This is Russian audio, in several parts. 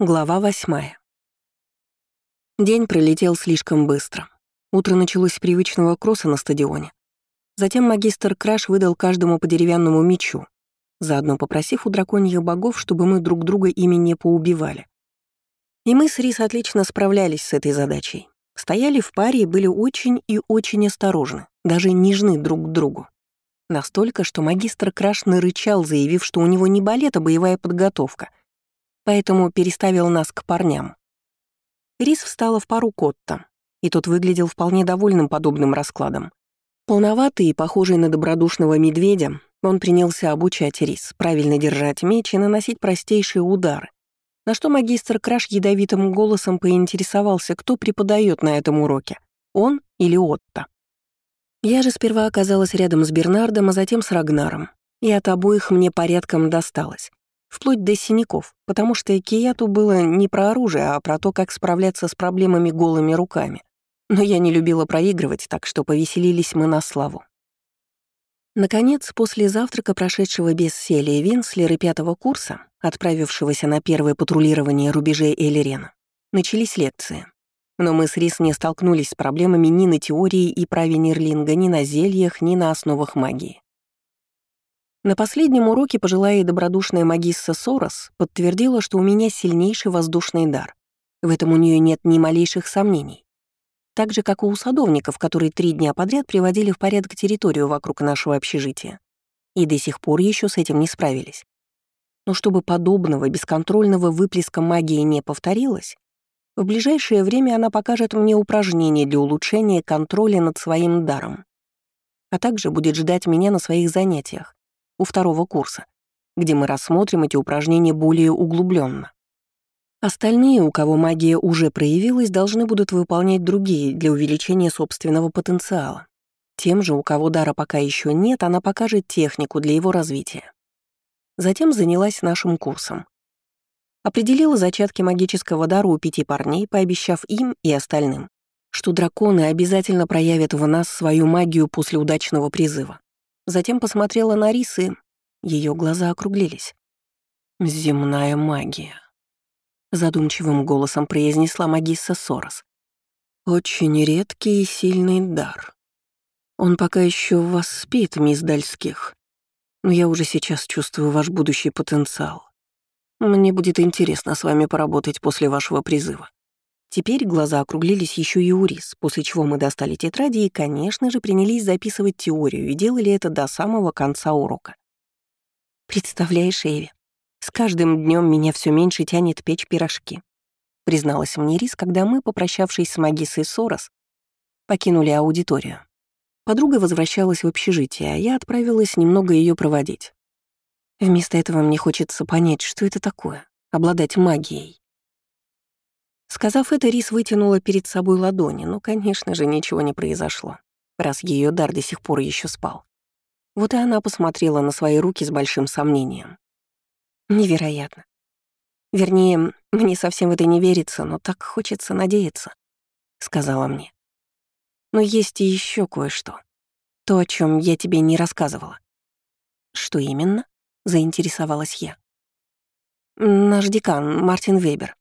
Глава восьмая. День пролетел слишком быстро. Утро началось с привычного кросса на стадионе. Затем магистр Краш выдал каждому по деревянному мечу, заодно попросив у драконьих богов, чтобы мы друг друга ими не поубивали. И мы с Рис отлично справлялись с этой задачей. Стояли в паре и были очень и очень осторожны, даже нежны друг к другу. Настолько, что магистр Краш нарычал, заявив, что у него не балет, а боевая подготовка — поэтому переставил нас к парням. Рис встала в пару Котта, и тот выглядел вполне довольным подобным раскладом. Полноватый и похожий на добродушного медведя, он принялся обучать Рис, правильно держать меч и наносить простейшие удары, на что магистр Краш ядовитым голосом поинтересовался, кто преподает на этом уроке, он или Отто. Я же сперва оказалась рядом с Бернардом, а затем с Рагнаром, и от обоих мне порядком досталось вплоть до синяков, потому что Кияту было не про оружие, а про то, как справляться с проблемами голыми руками. Но я не любила проигрывать, так что повеселились мы на славу. Наконец, после завтрака, прошедшего без Селии Винслера пятого курса, отправившегося на первое патрулирование рубежей Эллирена, начались лекции. Но мы с Рис не столкнулись с проблемами ни на теории и праве Нирлинга, ни на зельях, ни на основах магии. На последнем уроке пожилая и добродушная магисса Сорос подтвердила, что у меня сильнейший воздушный дар. В этом у нее нет ни малейших сомнений. Так же, как и у садовников, которые три дня подряд приводили в порядок территорию вокруг нашего общежития. И до сих пор еще с этим не справились. Но чтобы подобного бесконтрольного выплеска магии не повторилось, в ближайшее время она покажет мне упражнения для улучшения контроля над своим даром, а также будет ждать меня на своих занятиях, у второго курса, где мы рассмотрим эти упражнения более углубленно. Остальные, у кого магия уже проявилась, должны будут выполнять другие для увеличения собственного потенциала. Тем же, у кого дара пока еще нет, она покажет технику для его развития. Затем занялась нашим курсом. Определила зачатки магического дара у пяти парней, пообещав им и остальным, что драконы обязательно проявят в нас свою магию после удачного призыва. Затем посмотрела на Рис, и ее глаза округлились. «Земная магия», — задумчивым голосом произнесла магисса Сорос. «Очень редкий и сильный дар. Он пока еще в вас спит, мисс Дальских, но я уже сейчас чувствую ваш будущий потенциал. Мне будет интересно с вами поработать после вашего призыва. Теперь глаза округлились еще и у Рис, после чего мы достали тетради и, конечно же, принялись записывать теорию и делали это до самого конца урока. «Представляешь, Эви, с каждым днем меня все меньше тянет печь пирожки», призналась мне Рис, когда мы, попрощавшись с магисой Сорос, покинули аудиторию. Подруга возвращалась в общежитие, а я отправилась немного ее проводить. Вместо этого мне хочется понять, что это такое — обладать магией. Сказав это, Рис вытянула перед собой ладони, но, конечно же, ничего не произошло, раз ее дар до сих пор еще спал. Вот и она посмотрела на свои руки с большим сомнением. Невероятно. Вернее, мне совсем в это не верится, но так хочется надеяться, сказала мне. Но есть и еще кое-что. То, о чем я тебе не рассказывала. Что именно? заинтересовалась я. Наш декан, Мартин Вебер.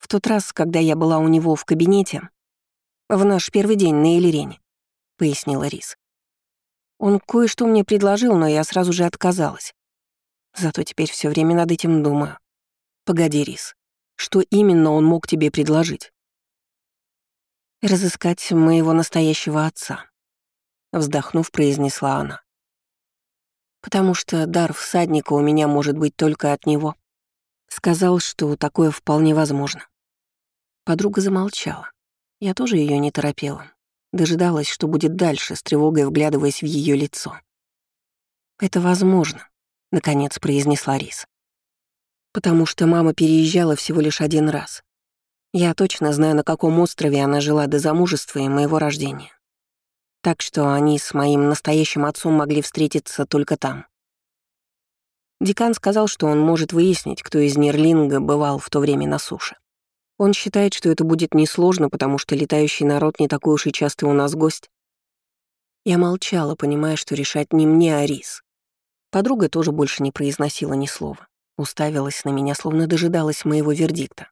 В тот раз, когда я была у него в кабинете, в наш первый день на Элирене, пояснила Рис. Он кое-что мне предложил, но я сразу же отказалась. Зато теперь все время над этим думаю. Погоди, Рис, что именно он мог тебе предложить? Разыскать моего настоящего отца, вздохнув, произнесла она. Потому что дар всадника у меня может быть только от него. Сказал, что такое вполне возможно. Подруга замолчала. Я тоже ее не торопела. Дожидалась, что будет дальше, с тревогой вглядываясь в ее лицо. «Это возможно», — наконец произнесла Рис. «Потому что мама переезжала всего лишь один раз. Я точно знаю, на каком острове она жила до замужества и моего рождения. Так что они с моим настоящим отцом могли встретиться только там. Декан сказал, что он может выяснить, кто из Нерлинга бывал в то время на суше. Он считает, что это будет несложно, потому что летающий народ не такой уж и частый у нас гость. Я молчала, понимая, что решать не мне, а Рис. Подруга тоже больше не произносила ни слова. Уставилась на меня, словно дожидалась моего вердикта.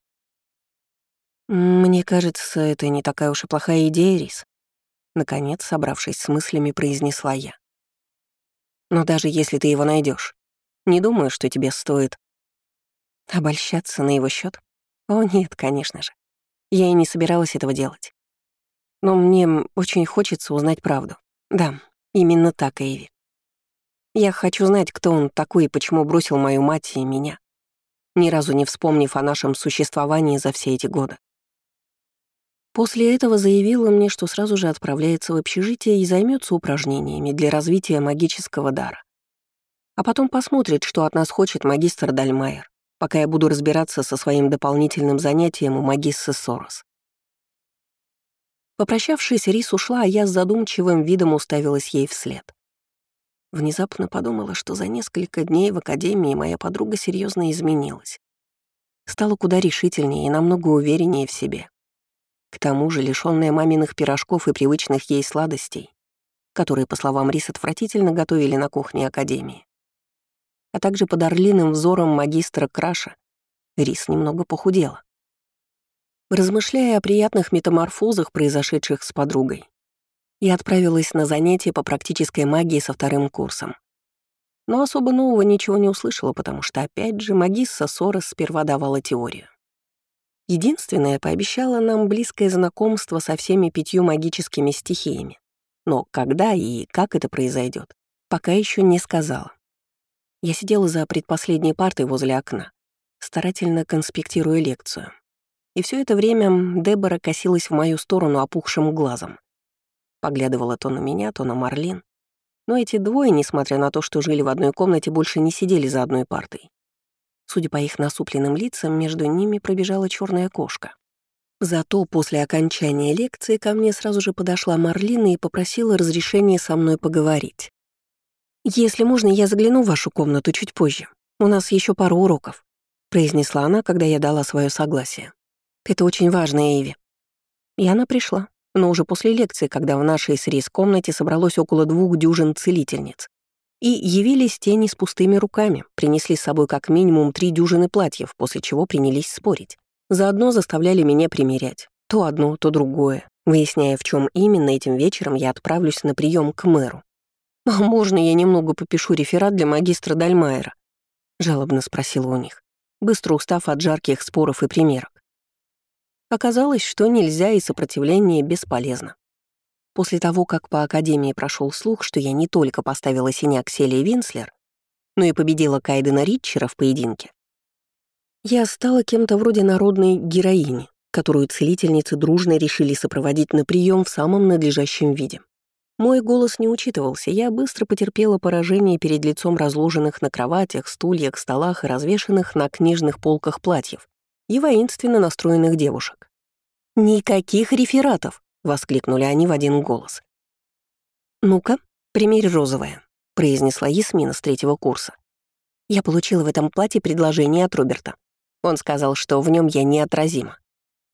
«Мне кажется, это не такая уж и плохая идея, Рис», Наконец, собравшись с мыслями, произнесла я. «Но даже если ты его найдешь, не думаю, что тебе стоит обольщаться на его счет. О нет, конечно же. Я и не собиралась этого делать. Но мне очень хочется узнать правду. Да, именно так, Эйви. Я хочу знать, кто он такой и почему бросил мою мать и меня, ни разу не вспомнив о нашем существовании за все эти годы. После этого заявила мне, что сразу же отправляется в общежитие и займется упражнениями для развития магического дара. А потом посмотрит, что от нас хочет магистр Дальмайер, пока я буду разбираться со своим дополнительным занятием у магиссы Сорос. Попрощавшись, Рис ушла, а я с задумчивым видом уставилась ей вслед. Внезапно подумала, что за несколько дней в академии моя подруга серьезно изменилась. Стала куда решительнее и намного увереннее в себе. К тому же, лишённая маминых пирожков и привычных ей сладостей, которые, по словам Рис, отвратительно готовили на кухне Академии, а также под орлиным взором магистра Краша, Рис немного похудела. Размышляя о приятных метаморфозах, произошедших с подругой, я отправилась на занятия по практической магии со вторым курсом. Но особо нового ничего не услышала, потому что, опять же, магисса Сорос сперва давала теорию. Единственное, пообещала нам близкое знакомство со всеми пятью магическими стихиями. Но когда и как это произойдет, пока еще не сказала. Я сидела за предпоследней партой возле окна, старательно конспектируя лекцию. И все это время Дебора косилась в мою сторону опухшим глазом. Поглядывала то на меня, то на Марлин. Но эти двое, несмотря на то, что жили в одной комнате, больше не сидели за одной партой. Судя по их насупленным лицам, между ними пробежала черная кошка. Зато после окончания лекции ко мне сразу же подошла Марлина и попросила разрешения со мной поговорить. «Если можно, я загляну в вашу комнату чуть позже. У нас еще пару уроков», — произнесла она, когда я дала свое согласие. «Это очень важно, Эйви». И она пришла, но уже после лекции, когда в нашей с Рис комнате собралось около двух дюжин целительниц. И явились тени с пустыми руками, принесли с собой как минимум три дюжины платьев, после чего принялись спорить. Заодно заставляли меня примерять. То одно, то другое, выясняя, в чем именно этим вечером я отправлюсь на прием к мэру. «А можно я немного попишу реферат для магистра Дальмайера?» — жалобно спросила у них, быстро устав от жарких споров и примерок. Оказалось, что нельзя и сопротивление бесполезно. После того, как по Академии прошел слух, что я не только поставила синяк Селии Винслер, но и победила Кайдена Ритчера в поединке, я стала кем-то вроде народной героини, которую целительницы дружно решили сопроводить на прием в самом надлежащем виде. Мой голос не учитывался, я быстро потерпела поражение перед лицом разложенных на кроватях, стульях, столах и развешанных на книжных полках платьев и воинственно настроенных девушек. Никаких рефератов, — воскликнули они в один голос. «Ну-ка, примерь розовое», — произнесла Ясмина с третьего курса. Я получила в этом платье предложение от Роберта. Он сказал, что в нем я неотразима.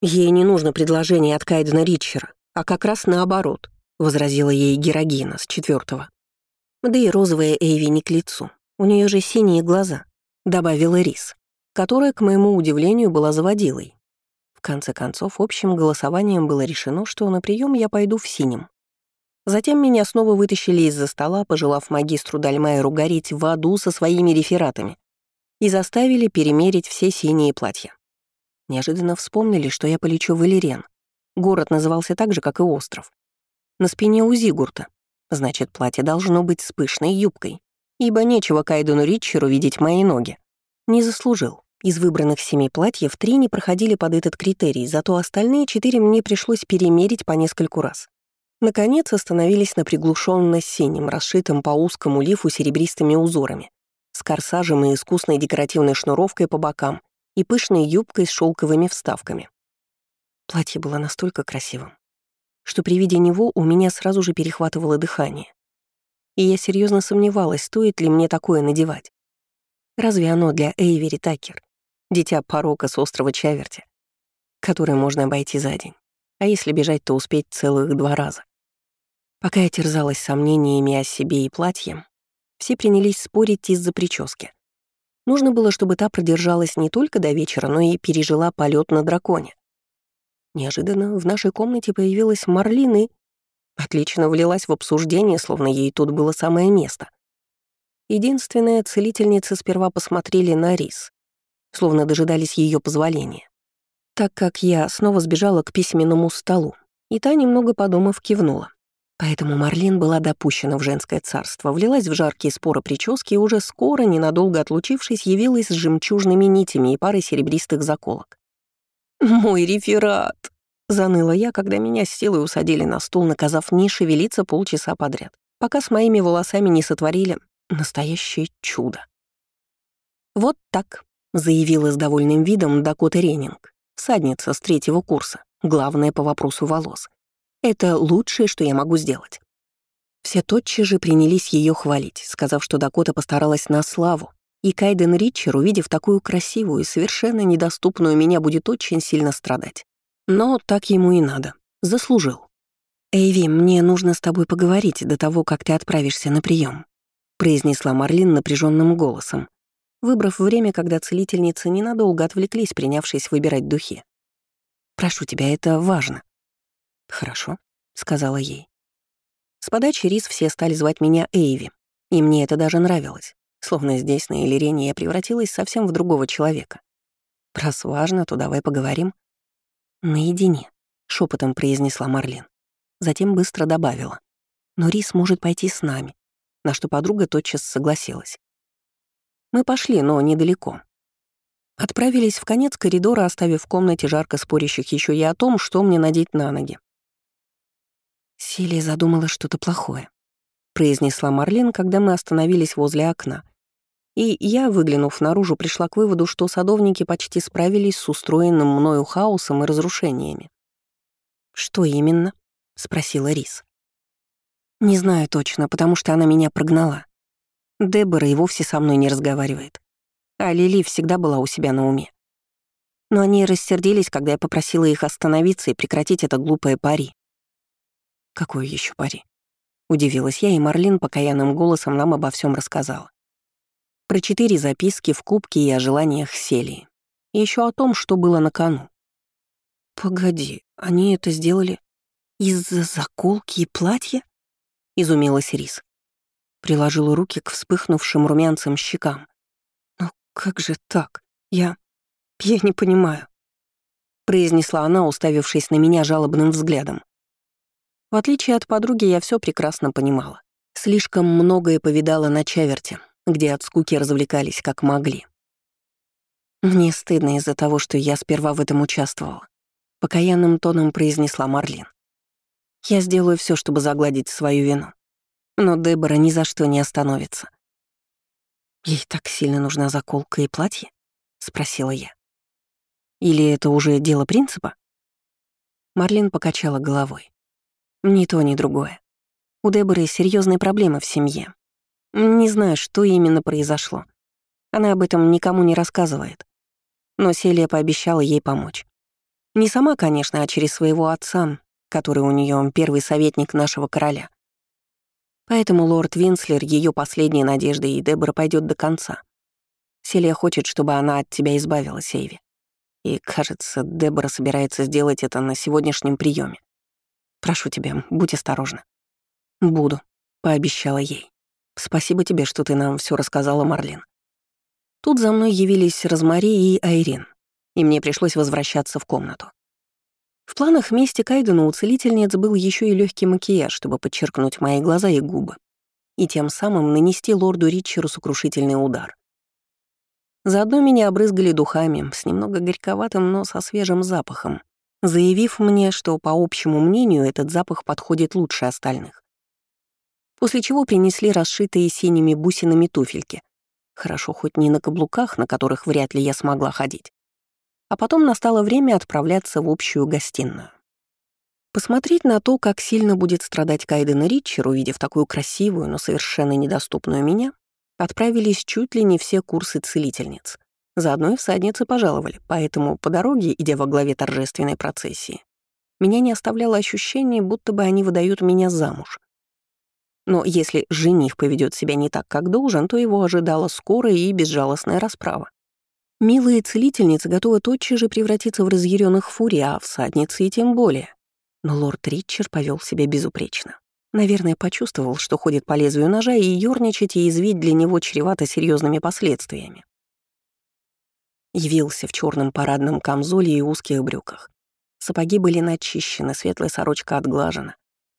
«Ей не нужно предложение от Кайдена Ритчера, а как раз наоборот», — возразила ей Герогина с четвертого. «Да и розовая Эйви не к лицу. У нее же синие глаза», — добавила Рис, которая, к моему удивлению, была заводилой конце концов, общим голосованием было решено, что на прием я пойду в синем. Затем меня снова вытащили из-за стола, пожелав магистру Дальмайеру гореть в аду со своими рефератами, и заставили перемерить все синие платья. Неожиданно вспомнили, что я полечу в Элирен. Город назывался так же, как и остров. На спине у Зигурта. Значит, платье должно быть с пышной юбкой, ибо нечего Кайдену Ритчеру видеть мои ноги. Не заслужил. Из выбранных семи платьев три не проходили под этот критерий, зато остальные четыре мне пришлось перемерить по нескольку раз. Наконец остановились на приглушенно синем, расшитом по узкому лифу серебристыми узорами, с корсажем и искусной декоративной шнуровкой по бокам и пышной юбкой с шелковыми вставками. Платье было настолько красивым, что при виде него у меня сразу же перехватывало дыхание. И я серьезно сомневалась, стоит ли мне такое надевать. Разве оно для Эйвери Такер? дитя порока с острова Чаверти, который можно обойти за день. А если бежать, то успеть целых два раза. Пока я терзалась сомнениями о себе и платье, все принялись спорить из-за прически. Нужно было, чтобы та продержалась не только до вечера, но и пережила полет на драконе. Неожиданно в нашей комнате появилась Марлин и отлично влилась в обсуждение, словно ей тут было самое место. Единственная целительница сперва посмотрели на Рис, словно дожидались ее позволения. Так как я снова сбежала к письменному столу, и та, немного подумав, кивнула. Поэтому Марлин была допущена в женское царство, влилась в жаркие споры прически и уже скоро, ненадолго отлучившись, явилась с жемчужными нитями и парой серебристых заколок. «Мой реферат!» — заныла я, когда меня с силой усадили на стул, наказав не шевелиться полчаса подряд, пока с моими волосами не сотворили настоящее чудо. «Вот так», — заявила с довольным видом Дакота Ренинг, всадница с третьего курса, главная по вопросу волос. Это лучшее, что я могу сделать. Все тотчас же принялись ее хвалить, сказав, что Дакота постаралась на славу, и Кайден Ричер, увидев такую красивую и совершенно недоступную меня, будет очень сильно страдать. Но так ему и надо. Заслужил. «Эйви, мне нужно с тобой поговорить до того, как ты отправишься на прием, произнесла Марлин напряженным голосом, выбрав время, когда целительницы ненадолго отвлеклись, принявшись выбирать духи. «Прошу тебя, это важно». «Хорошо», — сказала ей. С подачи рис все стали звать меня Эйви, и мне это даже нравилось, словно здесь, на Элирене, я превратилась совсем в другого человека. «Раз важно, то давай поговорим». «Наедине», — шепотом произнесла Марлин. Затем быстро добавила. «Но Рис может пойти с нами», на что подруга тотчас согласилась. Мы пошли, но недалеко. Отправились в конец коридора, оставив в комнате жарко спорящих еще и о том, что мне надеть на ноги. Селия задумала что-то плохое, произнесла Марлин, когда мы остановились возле окна. И я, выглянув наружу, пришла к выводу, что садовники почти справились с устроенным мною хаосом и разрушениями. «Что именно?» — спросила Рис. «Не знаю точно, потому что она меня прогнала. Дебора и вовсе со мной не разговаривает. А Лили всегда была у себя на уме. Но они рассердились, когда я попросила их остановиться и прекратить это глупое пари. «Какое еще пари?» Удивилась я, и Марлин покаянным голосом нам обо всем рассказала. Про четыре записки в кубке и о желаниях Селии. И еще о том, что было на кону. «Погоди, они это сделали из-за заколки и платья?» — изумилась Рис. Приложила руки к вспыхнувшим румянцам щекам. «Но как же так? Я... я не понимаю», — произнесла она, уставившись на меня жалобным взглядом. В отличие от подруги, я все прекрасно понимала. Слишком многое повидала на Чаверте, где от скуки развлекались как могли. Мне стыдно из-за того, что я сперва в этом участвовала. Покаянным тоном произнесла Марлин. Я сделаю все, чтобы загладить свою вину. Но Дебора ни за что не остановится. «Ей так сильно нужна заколка и платье?» — спросила я. «Или это уже дело принципа?» Марлин покачала головой. Ни то, ни другое. У Деборы серьезные проблемы в семье. Не знаю, что именно произошло. Она об этом никому не рассказывает. Но Селия пообещала ей помочь. Не сама, конечно, а через своего отца, который у нее первый советник нашего короля. Поэтому лорд Винслер — ее последняя надежда, и Дебора пойдет до конца. Селия хочет, чтобы она от тебя избавилась, Эйви. И, кажется, Дебора собирается сделать это на сегодняшнем приеме. Прошу тебя, будь осторожна». «Буду», — пообещала ей. «Спасибо тебе, что ты нам все рассказала, Марлин». Тут за мной явились Розмари и Айрин, и мне пришлось возвращаться в комнату. В планах мести Кайдена у целительниц был еще и легкий макияж, чтобы подчеркнуть мои глаза и губы, и тем самым нанести лорду Ричеру сокрушительный удар. Заодно меня обрызгали духами, с немного горьковатым, но со свежим запахом, заявив мне, что, по общему мнению, этот запах подходит лучше остальных. После чего принесли расшитые синими бусинами туфельки. Хорошо, хоть не на каблуках, на которых вряд ли я смогла ходить. А потом настало время отправляться в общую гостиную. Посмотреть на то, как сильно будет страдать Кайден Ричер, увидев такую красивую, но совершенно недоступную меня, отправились чуть ли не все курсы целительниц. Заодно и всадницы пожаловали, поэтому по дороге, идя во главе торжественной процессии, меня не оставляло ощущение, будто бы они выдают меня замуж. Но если жених поведет себя не так, как должен, то его ожидала скорая и безжалостная расправа. Милые целительницы готовы тотчас же превратиться в разъяренных фурий, а всадницы и тем более. Но лорд Ричард повел себя безупречно. Наверное, почувствовал, что ходит по лезвию ножа, и ёрничать и извить для него чревато серьезными последствиями. Явился в черном парадном камзоле и узких брюках. Сапоги были начищены, светлая сорочка отглажена.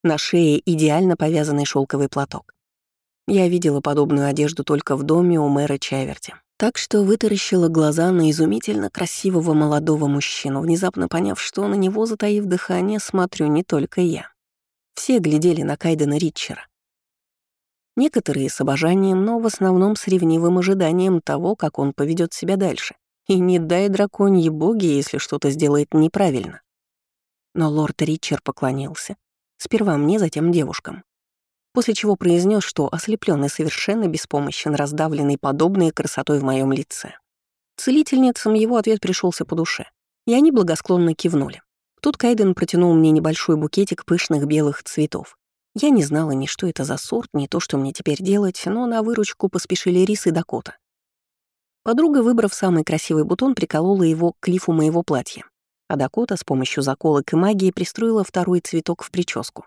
На шее идеально повязанный шелковый платок. Я видела подобную одежду только в доме у мэра Чаверти. Так что вытаращила глаза на изумительно красивого молодого мужчину, внезапно поняв, что на него, затаив дыхание, смотрю не только я. Все глядели на Кайдена Ритчера. Некоторые с обожанием, но в основном с ревнивым ожиданием того, как он поведет себя дальше. И не дай драконьи боги, если что-то сделает неправильно. Но лорд Ричер поклонился. Сперва мне, затем девушкам. После чего произнес, что ослепленный совершенно беспомощен, раздавленный подобной красотой в моем лице. Целительницам его ответ пришелся по душе, и они благосклонно кивнули. Тут Кайден протянул мне небольшой букетик пышных белых цветов. Я не знала ни что это за сорт, ни то, что мне теперь делать, но на выручку поспешили Рис и Дакота. Подруга, выбрав самый красивый бутон, приколола его к лифу моего платья, а Дакота с помощью заколок и магии пристроила второй цветок в прическу.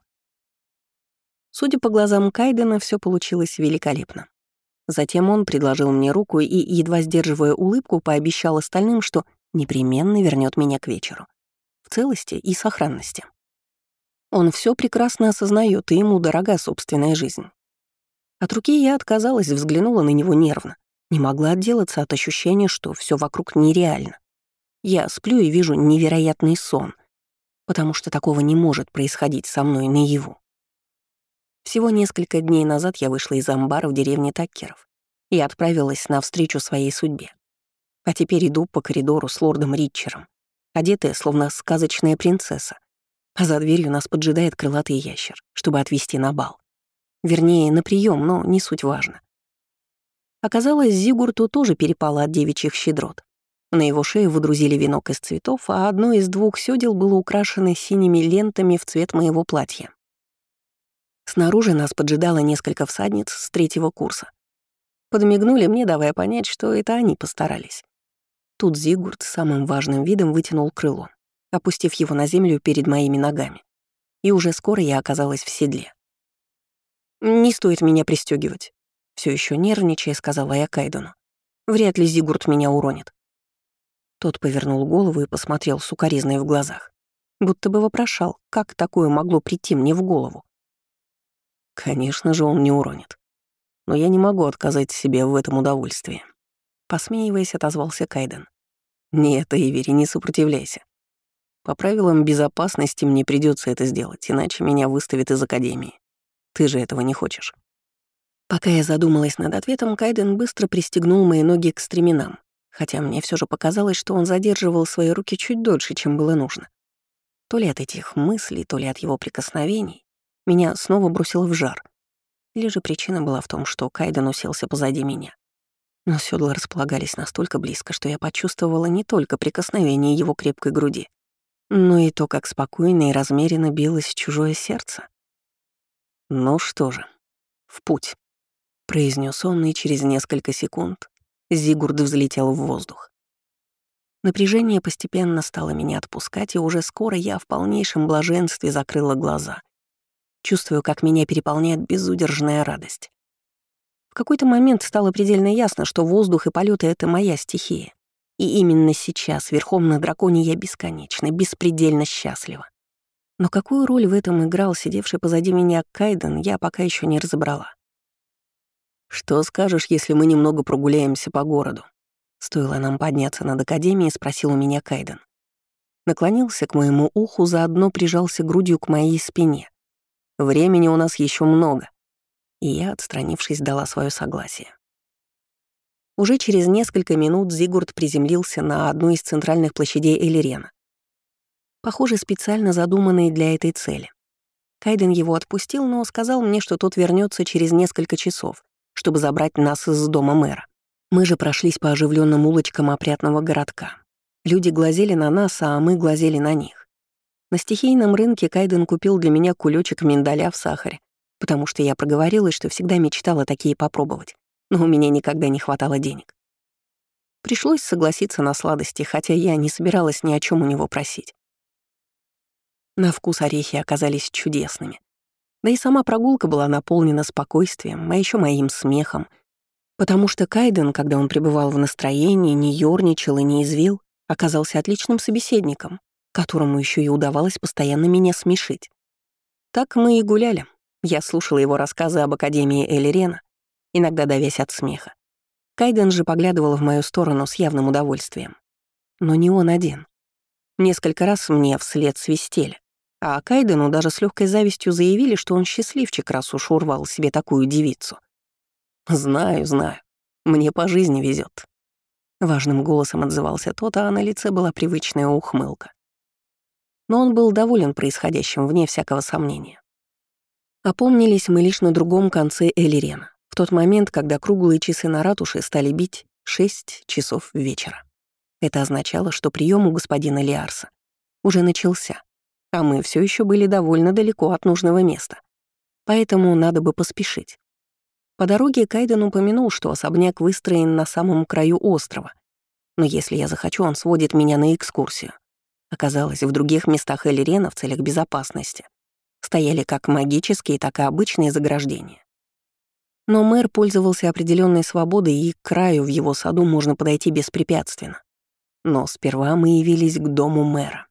Судя по глазам Кайдена, все получилось великолепно. Затем он предложил мне руку и, едва сдерживая улыбку, пообещал остальным, что непременно вернет меня к вечеру в целости и сохранности. Он все прекрасно осознает, и ему дорога собственная жизнь. От руки я отказалась, взглянула на него нервно. Не могла отделаться от ощущения, что все вокруг нереально. Я сплю и вижу невероятный сон, потому что такого не может происходить со мной наяву. Всего несколько дней назад я вышла из амбара в деревне Таккеров и отправилась навстречу своей судьбе. А теперь иду по коридору с лордом Ритчером, одетая, словно сказочная принцесса. А за дверью нас поджидает крылатый ящер, чтобы отвезти на бал. Вернее, на прием, но не суть важно. Оказалось, Зигурту тоже перепало от девичьих щедрот. На его шее выдрузили венок из цветов, а одно из двух сёдел было украшено синими лентами в цвет моего платья. Снаружи нас поджидало несколько всадниц с третьего курса. Подмигнули мне, давая понять, что это они постарались. Тут Зигурд самым важным видом вытянул крыло, опустив его на землю перед моими ногами. И уже скоро я оказалась в седле. «Не стоит меня пристегивать. Все еще нервничая, сказала я Кайдену. «Вряд ли Зигурд меня уронит». Тот повернул голову и посмотрел сукоризной в глазах, будто бы вопрошал, как такое могло прийти мне в голову. Конечно же, он не уронит. Но я не могу отказать себе в этом удовольствии. Посмеиваясь, отозвался Кайден. «Нет, Эйвери, не сопротивляйся. По правилам безопасности мне придется это сделать, иначе меня выставят из Академии. Ты же этого не хочешь». Пока я задумалась над ответом, Кайден быстро пристегнул мои ноги к стременам, хотя мне все же показалось, что он задерживал свои руки чуть дольше, чем было нужно. То ли от этих мыслей, то ли от его прикосновений меня снова бросило в жар. Или же причина была в том, что Кайден уселся позади меня. Но седла располагались настолько близко, что я почувствовала не только прикосновение его крепкой груди, но и то, как спокойно и размеренно билось чужое сердце. «Ну что же, в путь», — произнес он, и через несколько секунд Зигурд взлетел в воздух. Напряжение постепенно стало меня отпускать, и уже скоро я в полнейшем блаженстве закрыла глаза. Чувствую, как меня переполняет безудержная радость какой-то момент стало предельно ясно, что воздух и полеты — это моя стихия. И именно сейчас, верхом на драконе, я бесконечно, беспредельно счастлива. Но какую роль в этом играл сидевший позади меня Кайден, я пока еще не разобрала. «Что скажешь, если мы немного прогуляемся по городу?» Стоило нам подняться над Академией, спросил у меня Кайден. Наклонился к моему уху, заодно прижался грудью к моей спине. «Времени у нас еще много и я, отстранившись, дала свое согласие. Уже через несколько минут Зигурд приземлился на одну из центральных площадей Элирена. Похоже, специально задуманный для этой цели. Кайден его отпустил, но сказал мне, что тот вернется через несколько часов, чтобы забрать нас из дома мэра. Мы же прошлись по оживленным улочкам опрятного городка. Люди глазели на нас, а мы глазели на них. На стихийном рынке Кайден купил для меня кулечек миндаля в сахаре, потому что я проговорилась, что всегда мечтала такие попробовать, но у меня никогда не хватало денег. Пришлось согласиться на сладости, хотя я не собиралась ни о чем у него просить. На вкус орехи оказались чудесными. Да и сама прогулка была наполнена спокойствием, а еще моим смехом, потому что Кайден, когда он пребывал в настроении, не ёрничал и не извил, оказался отличным собеседником, которому еще и удавалось постоянно меня смешить. Так мы и гуляли. Я слушала его рассказы об Академии Элирена, иногда давясь от смеха. Кайден же поглядывал в мою сторону с явным удовольствием. Но не он один. Несколько раз мне вслед свистели, а Кайдену даже с легкой завистью заявили, что он счастливчик, раз уж урвал себе такую девицу. «Знаю, знаю. Мне по жизни везет. Важным голосом отзывался тот, а на лице была привычная ухмылка. Но он был доволен происходящим, вне всякого сомнения. Опомнились мы лишь на другом конце Элирена тот момент, когда круглые часы на ратуше стали бить 6 часов вечера. Это означало, что прием у господина Лиарса уже начался, а мы все еще были довольно далеко от нужного места. Поэтому надо бы поспешить. По дороге Кайден упомянул, что особняк выстроен на самом краю острова. Но если я захочу, он сводит меня на экскурсию. Оказалось, в других местах Элирена в целях безопасности стояли как магические, так и обычные заграждения. Но мэр пользовался определенной свободой, и к краю в его саду можно подойти беспрепятственно. Но сперва мы явились к дому мэра.